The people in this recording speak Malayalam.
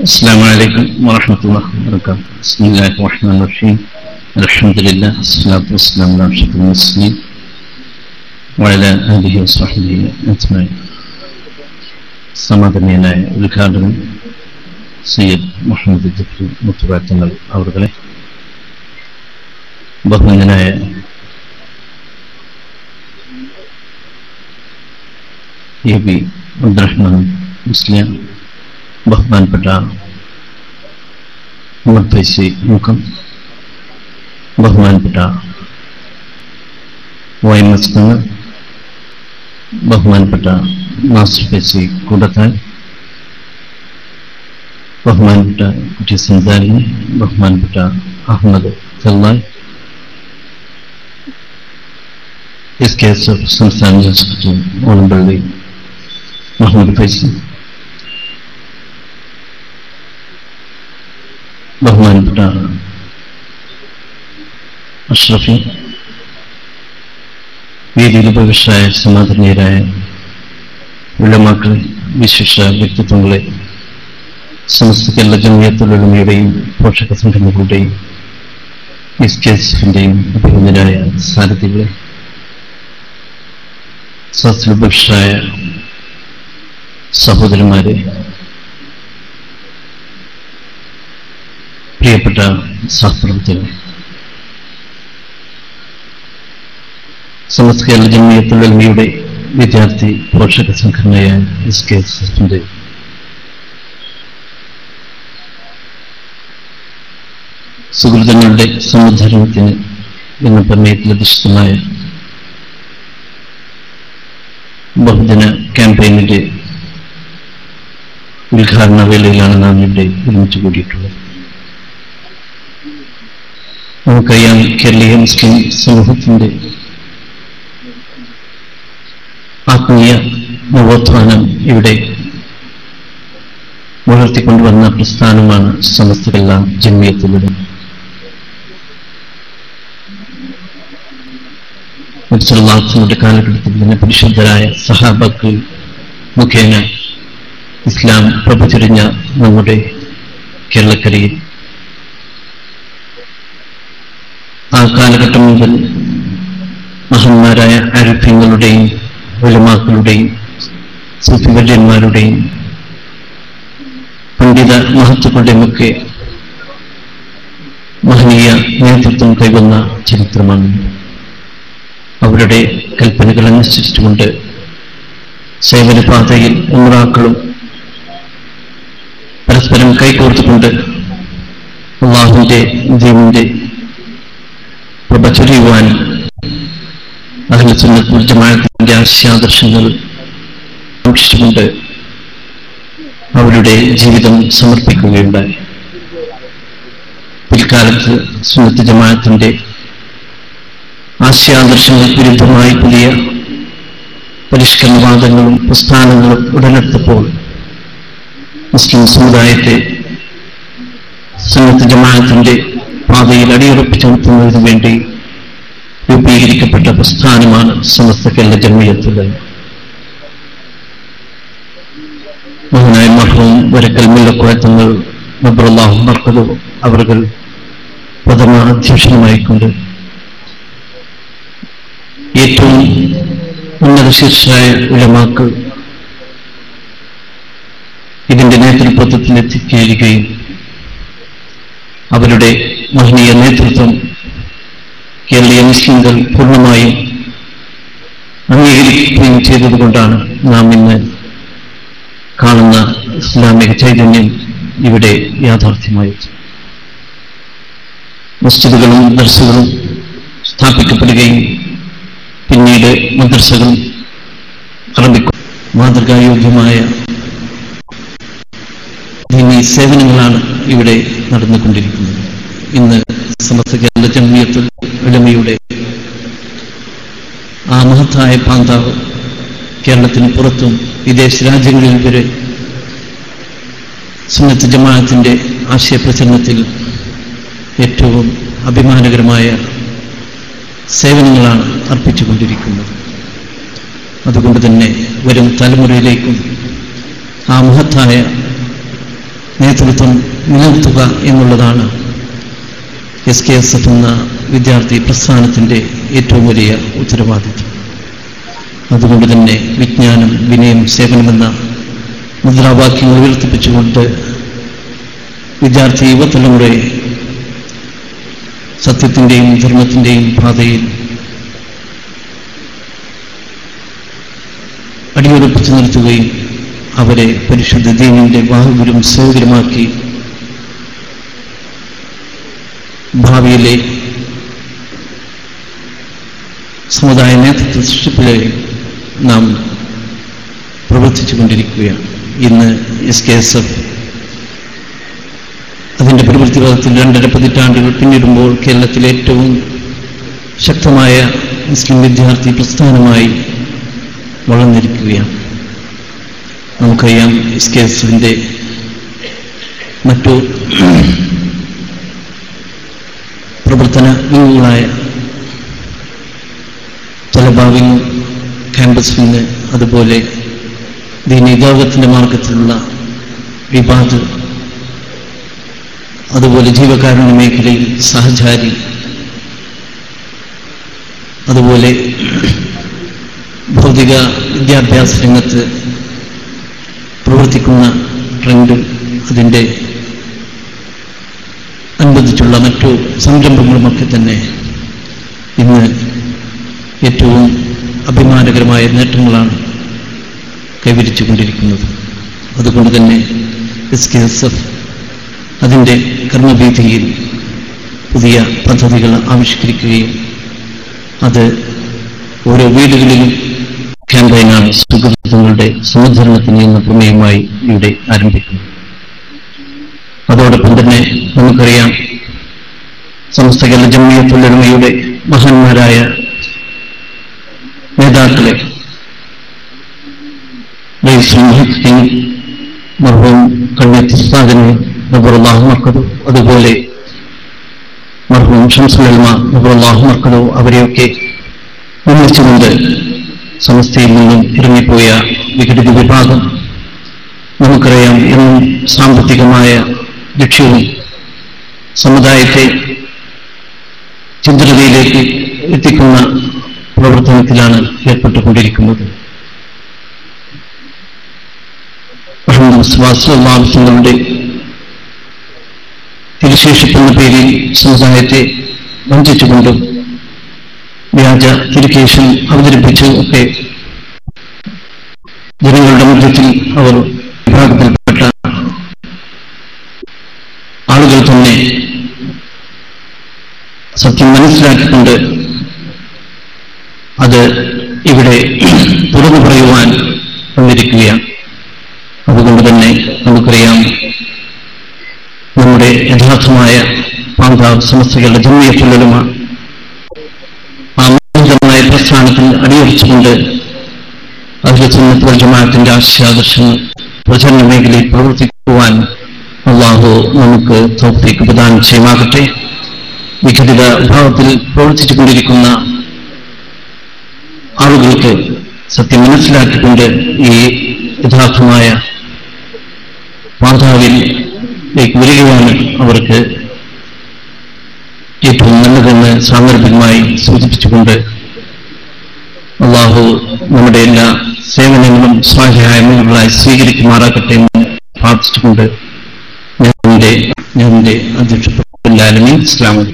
السلام عليكم ورحمة الله وبركاته بسم الله الرحمن الرحيم الحمد لله والصلاة والسلام على أشرف المرسلين وعلى آله وصحبه أجمعين സമാധാനീയനായ ഉദ്ഘാടകൻ സയ്യദ് മുഹമ്മദ് ജഫ്രി മുത്തുറാത്തങ്ങൾ അവരുടെ ബഹുമാനായ എ ബി അബ്ദുറഹ്മാൻ മുസ്ലിം ബഹുമാനപ്പെട്ട മുഹമ്മദ് ഫൈസി മുഖം ബഹുമാനപ്പെട്ട വൈ മസ്കങ്ങൾ ബഹുമാനപ്പെട്ട നാസർ ഫൈസി കൂടത്താൻ ബഹുമാനപ്പെട്ട കുട്ടി സന്താലിനി ബഹുമാനപ്പെട്ട Ahmed ചെല്ലായ് S K S F സംസ്ഥാന ജനറൽ സെക്രട്ടറി ഓണമ്പള്ളി മുഹമ്മദ് ഫൈസി ബഹുമാനപ്പെട്ട അഷ്റഫി വേദിയിൽ ഉപവിഷ്ടായ സമാധാനീയരായ ഉള്ളമാക്കളെ വിശിഷ്ട വ്യക്തിത്വങ്ങളെ സമസ്ത കേരള ജമയത്തുള്ളമയുടെയും പോഷക സംഘടനകളുടെയും എസ് കെ എസ് എഫിന്റെയും അഭിനന്ദനായ സാരഥികളെ സസ്യപക്ഷായ സഹോദരന്മാരെ പ്രിയപ്പെട്ട സഹപ്രവർത്തകർ സമസ്ത കേരള ജമയത്തുള്ളമയുടെ വിദ്യാർത്ഥി പോഷക സംഘടനയായ എസ് കെ എസ് എഫിന്റെ സുഹൃത്തുക്കളുടെ സമുദ്ധാരണത്തിന് എന്ന പ്രമേയത്തിൽ അധിഷ്ഠിതമായ ബഹുജന ക്യാമ്പയിനിന്റെ ഉദ്ഘാടന വേളയിലാണ് നാം ഇവിടെ ഒരുമിച്ച് കൂടിയിട്ടുള്ളത്. നമുക്കറിയാം കേരളീയ മുസ്ലിം സമൂഹത്തിന്റെ ആത്മീയ നവോത്ഥാനം ഇവിടെ വളർത്തിക്കൊണ്ടുവന്ന പ്രസ്ഥാനമാണ് സമസ്തകല്ല ജന്മിയത്തിലൂടെ നബ്സലാഹുവിന്റെ കാലഘട്ടത്തിൽ തന്നെ പരിശുദ്ധരായ സഹാബക്കൾ മുഖേന ഇസ്ലാം പ്രഭചരിഞ്ഞ നമ്മുടെ കേരളക്കരയിൽ ആ കാലഘട്ടം മുതൽ മഹന്മാരായ അരിഫ്യങ്ങളുടെയും ഉലമാക്കളുടെയും സൂഫിവര്യന്മാരുടെയും പണ്ഡിത മഹത്വങ്ങളുടെയും ഒക്കെ മഹനീയ നേതൃത്വം കൈവന്ന ചരിത്രമാണ്. അവരുടെ കൽപ്പനകൾ അനുസരിച്ചുകൊണ്ട് സേവനപാതയിൽ ഉമ്രാക്കളും പരസ്പരം കൈകോർത്തുകൊണ്ട് അള്ളാഹുവിന്റെ ദീവിന്റെ പ്രഭചൊരിയുവാനും അഹ്ലസുന്നത്ത് ജമാഅത്തിന്റെ ആശയാദർശങ്ങൾ സൂക്ഷിച്ചുകൊണ്ട് അവരുടെ ജീവിതം സമർപ്പിക്കുകയുണ്ടായി. പിൽക്കാലത്ത് സുന്നത്ത് ജമാഅത്തിന്റെ ആശയാദർശങ്ങൾക്ക് വിരുദ്ധമായി പുതിയ പരിഷ്കരണവാദങ്ങളും പ്രസ്ഥാനങ്ങളും ഉടലെടുത്തപ്പോൾ മുസ്ലിം സമുദായത്തെ സുന്നത്ത് ജമാഅത്തിന്റെ പാതയിൽ അടിയുറപ്പിച്ചു നിർത്തുന്നതിന് വേണ്ടി രൂപീകരിക്കപ്പെട്ട പ്രസ്ഥാനമാണ് സമസ്ത കേരള ജന്മയത്തുള്ളത് മഹനായ മഹവും വരക്കൽ മുല്ലക്കുഴത്തങ്ങൾ നബ്രുല്ലാഹു മർക്കതും അവർ പ്രഥമ അധ്യക്ഷനുമായിക്കൊണ്ട് ഏറ്റവും ഉന്നത ശിഷ്യരായ ഉലമാക്കൾ ഇതിന്റെ നേതൃത്വത്തിൽ എത്തിക്കേരുകയും അവരുടെ മഹനീയ നേതൃത്വം കേരളീയ മുസ്ലിംകൾ പൂർണമായും അംഗീകരിക്കുകയും ചെയ്തതുകൊണ്ടാണ് നാം ഇന്ന് കാണുന്ന ഇസ്ലാമിക ചൈതന്യം ഇവിടെ യാഥാർത്ഥ്യമായി മസ്ജിദുകളും മദർസകളും സ്ഥാപിക്കപ്പെടുകയും പിന്നീട് മദ്രസകളും ആരംഭിക്കും. മാതൃകായോഗ്യമായ സേവനങ്ങളാണ് ഇവിടെ നടന്നുകൊണ്ടിരിക്കുന്നത്. ഇന്ന് സമസ്ത കേരള ജമ്മിയത്ത് ഉലമയുടെ ആ മഹത്തായ പാന്താവ് കേരളത്തിന് പുറത്തും വിദേശ രാജ്യങ്ങളിൽ വരെ സുന്നത്ത് ജമാഅത്തിന്റെ ആശയപ്രചരണത്തിൽ ഏറ്റവും അഭിമാനകരമായ സേവനങ്ങളാണ് അർപ്പിച്ചുകൊണ്ടിരിക്കുന്നത്. അതുകൊണ്ട് തന്നെ വരും തലമുറയിലേക്കും ആ മഹത്തായ നേതൃത്വം നിലനിർത്തുക എന്നുള്ളതാണ് എസ് കെ എസ് എഫ് എന്ന വിദ്യാർത്ഥി പ്രസ്ഥാനത്തിന്റെ ഏറ്റവും വലിയ ഉത്തരവാദിത്വം. അതുകൊണ്ട് തന്നെ വിജ്ഞാനം വിനയം സേവനമെന്ന മുദ്രാവാക്യങ്ങൾ ഉയർത്തിപ്പിച്ചുകൊണ്ട് വിദ്യാർത്ഥി യുവതലമുറയെ സത്യത്തിന്റെയും ധർമ്മത്തിന്റെയും പാതയിൽ അടിയുറപ്പിച്ചു നിർത്തുകയും അവരെ പരിശുദ്ധ ദീനിന്റെ ബാഹുഗുരും സൗകര്യമാക്കി ഭാവിയിലെ സമുദായ നേതൃത്വ സൃഷ്ടിപ്പിലെ നാം പ്രവർത്തിച്ചു കൊണ്ടിരിക്കുകയാണ്. ഇന്ന് എസ് കെ എസ് എഫ് അതിന്റെ പ്രവൃത്തിപഥത്തിൽ രണ്ടര പതിറ്റാണ്ടുകൾ പിന്നിടുമ്പോൾ കേരളത്തിലെ ഏറ്റവും ശക്തമായ മുസ്ലിം വിദ്യാർത്ഥി പ്രസ്ഥാനമായി വളർന്നിരിക്കുകയാണ്. നമുക്കറിയാം എസ് കെ എസ് എഫിന്റെ മറ്റു പ്രവർത്തന വിങ്ങുകളായ തലബാവിങ് ക്യാമ്പസ് വിങ് അതുപോലെ ദീനി ലോകത്തിന്റെ മാർഗത്തിലുള്ള വിവാദ് അതുപോലെ ജീവകാരുണ്യ മേഖലയിൽ സഹചാരി അതുപോലെ ഭൗതിക വിദ്യാഭ്യാസ രംഗത്ത് പ്രവർത്തിക്കുന്ന ട്രെൻഡ് അതിന്റെ അനുബന്ധിച്ചുള്ള മറ്റു സംരംഭങ്ങളുമൊക്കെ തന്നെ ഇന്ന് ഏറ്റവും അഭിമാനകരമായ നേട്ടങ്ങളാണ് കൈവരിച്ചുകൊണ്ടിരിക്കുന്നത് അതുകൊണ്ട് തന്നെ എസ് കെ എസ് എഫ് അതിന്റെ കർമ്മഭീതിയിൽ പുതിയ പദ്ധതികൾ ആവിഷ്കരിക്കുകയും അത് ഓരോ വീടുകളിലും ക്യാമ്പയിനാണ് സുഹൃത്തുക്കളുടെ സമുദ്രണത്തിന് എന്ന പ്രമേയമായി ഇവിടെ ആരംഭിക്കുന്നു. അതോടൊപ്പം തന്നെ നമുക്കറിയാം സമസ്ത കേരള ജമ്മിയ പുല്ലരുമയുടെ മഹാന്മാരായ മർക്കതു അതുപോലെ അവരെയൊക്കെ ഒന്നിച്ചുകൊണ്ട് സമസ്തയിൽ നിന്നും ഇറങ്ങിപ്പോയ വിഘടിത വിഭാഗം. നമുക്കറിയാം എന്നും സാമ്പത്തികമായ ലക്ഷ്യവും സമുദായത്തെ ചിന്തതയിലേക്ക് എത്തിക്കുന്ന പ്രവർത്തനത്തിലാണ് ഏർപ്പെട്ടുകൊണ്ടിരിക്കുന്നത്. മുസ്ലിങ്ങളുടെ തിരുശേഷിപ്പെന്ന പേരിൽ സമുദായത്തെ വഞ്ചിച്ചുകൊണ്ടും വ്യാജ തിരുക്കേഷൻ അവതരിപ്പിച്ചു ഒക്കെ ജനങ്ങളുടെ മധ്യത്തിൽ അവർ വിഭാഗത്തിൽപ്പെട്ട ആളുകൾ തന്നെ സത്യം മനസ്സിലാക്കിക്കൊണ്ട് അത് ഇവിടെ തുറന്നു പറയുവാൻ വന്നിരിക്കുകയാണ്. അതുകൊണ്ട് തന്നെ നമുക്കറിയാം നമ്മുടെ യഥാർത്ഥമായ പാന്താവ് സമസ്തകളുടെ ജന്മീയത്തുള്ളലുമ ആ മൂലമായ പ്രസ്ഥാനത്തിൽ അടിയുറച്ചുകൊണ്ട് അതിലെ സുന്നത്ത് ജമാഅത്തിന്റെ ആശയാദർശങ്ങൾ പ്രചരണ മേഖലയിൽ പ്രവർത്തിക്കുവാൻ അള്ളാഹു നമുക്ക് തോഫിക്ക് പ്രദാനം ചെയ്യുമാകട്ടെ. വിഘടിത ഭാവത്തിൽ പ്രവർത്തിച്ചു കൊണ്ടിരിക്കുന്ന ആളുകൾക്ക് സത്യം മനസ്സിലാക്കിക്കൊണ്ട് ഈ യഥാർത്ഥമായ മാതാവിലേക്ക് വരികയാണ് അവർക്ക് ഏറ്റവും നല്ലതെന്ന് സാന്ദർഭികമായി സൂചിപ്പിച്ചുകൊണ്ട് അള്ളാഹു നമ്മുടെ എല്ലാ സേവനങ്ങളും സ്വാഹിയായ മുകളായി സ്വീകരിക്കുമാറാക്കട്ടെ എന്ന് പ്രാർത്ഥിച്ചുകൊണ്ട് ഞാൻ എന്റെ ഞാൻ എന്റെ അധ്യക്ഷ ഇസ്ലാമി